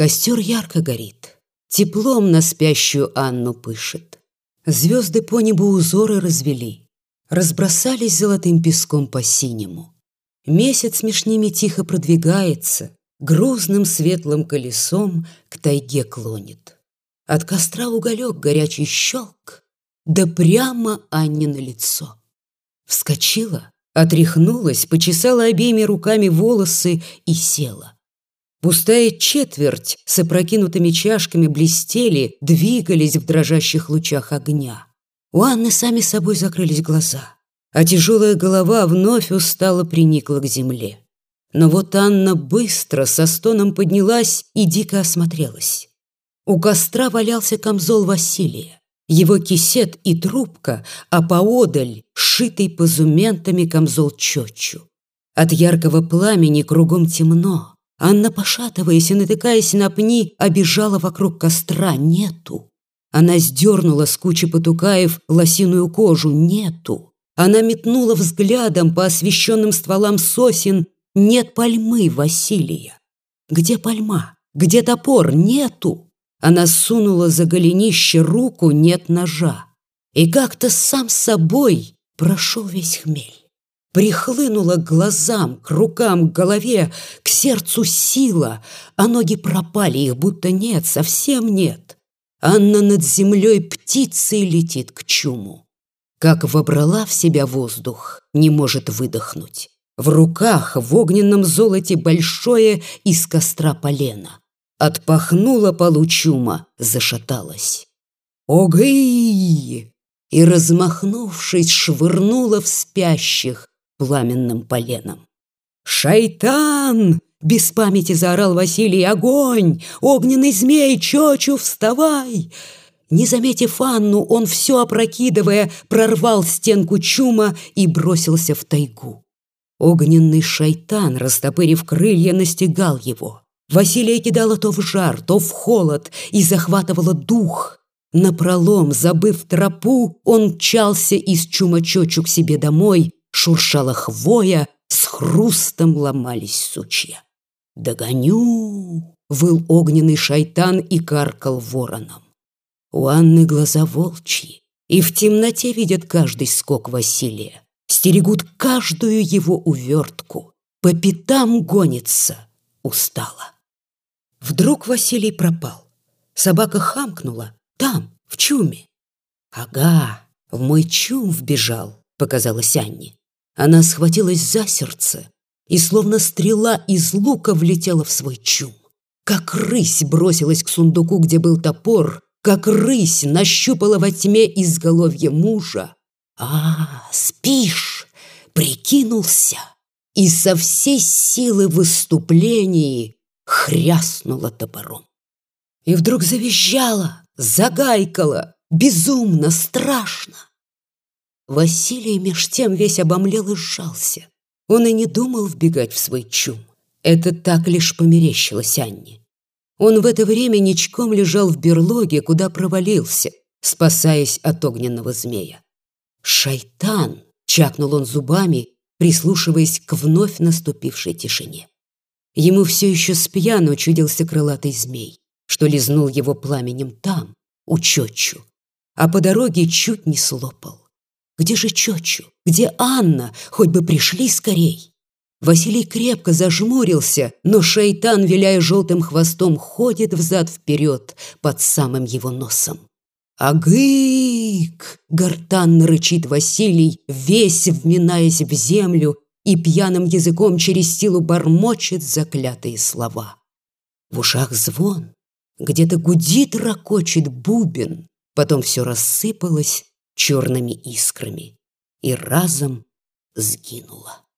Костер ярко горит, теплом на спящую Анну пышет. Звезды по небу узоры развели, разбросались золотым песком по синему. Месяц меж ними тихо продвигается, грузным светлым колесом к тайге клонит. От костра уголек горячий щелк, да прямо Анне на лицо. Вскочила, отряхнулась, почесала обеими руками волосы и села. Пустая четверть с опрокинутыми чашками блестели, двигались в дрожащих лучах огня. У Анны сами собой закрылись глаза, а тяжелая голова вновь устало приникла к земле. Но вот Анна быстро со стоном поднялась и дико осмотрелась. У костра валялся камзол Василия, его кисет и трубка, а поодаль шитый позументами камзол Чочу. От яркого пламени кругом темно, Анна, пошатываясь и натыкаясь на пни, обежала вокруг костра. Нету. Она сдернула с кучи потукаев лосиную кожу. Нету. Она метнула взглядом по освещенным стволам сосен. Нет пальмы Василия. Где пальма? Где топор? Нету. Она сунула за голенище руку, нет ножа. И как-то сам собой прошел весь хмель. Прихлынула к глазам, к рукам, к голове, к сердцу сила, а ноги пропали, их будто нет, совсем нет. Анна над землей птицей летит к чуму. Как вобрала в себя воздух, не может выдохнуть. В руках в огненном золоте большое из костра полено. Отпахнула полу чума, зашаталась. Огы! И, размахнувшись, швырнула в спящих, пламенным поленом. «Шайтан!» — без памяти заорал Василий. «Огонь! Огненный змей! Чочу, вставай!» Не заметив Анну, он все опрокидывая, прорвал стенку чума и бросился в тайгу. Огненный шайтан, растопырив крылья, настигал его. Василия кидала то в жар, то в холод и захватывала дух. Напролом, забыв тропу, он мчался из чума-чочу к себе домой, шуршала хвоя, с хрустом ломались сучья. «Догоню!» — выл огненный шайтан и каркал вороном. У Анны глаза волчьи, и в темноте видят каждый скок Василия, стерегут каждую его увертку, по пятам гонится, устала. Вдруг Василий пропал. Собака хамкнула, там, в чуме. «Ага, в мой чум вбежал», — показалось Анне. Она схватилась за сердце и, словно стрела из лука, влетела в свой чум. Как рысь бросилась к сундуку, где был топор, как рысь нащупала во тьме изголовье мужа. «А, спишь!» — прикинулся и со всей силы выступлений хряснула топором. И вдруг завизжала, загайкала, безумно, страшно. Василий меж тем весь обомлел и сжался. Он и не думал вбегать в свой чум. Это так лишь померещилось Анне. Он в это время ничком лежал в берлоге, куда провалился, спасаясь от огненного змея. «Шайтан!» — чакнул он зубами, прислушиваясь к вновь наступившей тишине. Ему все еще с пьяну чудился крылатый змей, что лизнул его пламенем там, у Чочу, а по дороге чуть не слопал. Где же Чочу? Где Анна? Хоть бы пришли скорей. Василий крепко зажмурился, но шайтан, виляя желтым хвостом, ходит взад-вперед под самым его носом. «Агык!» — гортанно рычит Василий, весь вминаясь в землю и пьяным языком через силу бормочет заклятые слова. В ушах звон, где-то гудит, ракочет бубен, потом все рассыпалось, черными искрами и разом сгинула.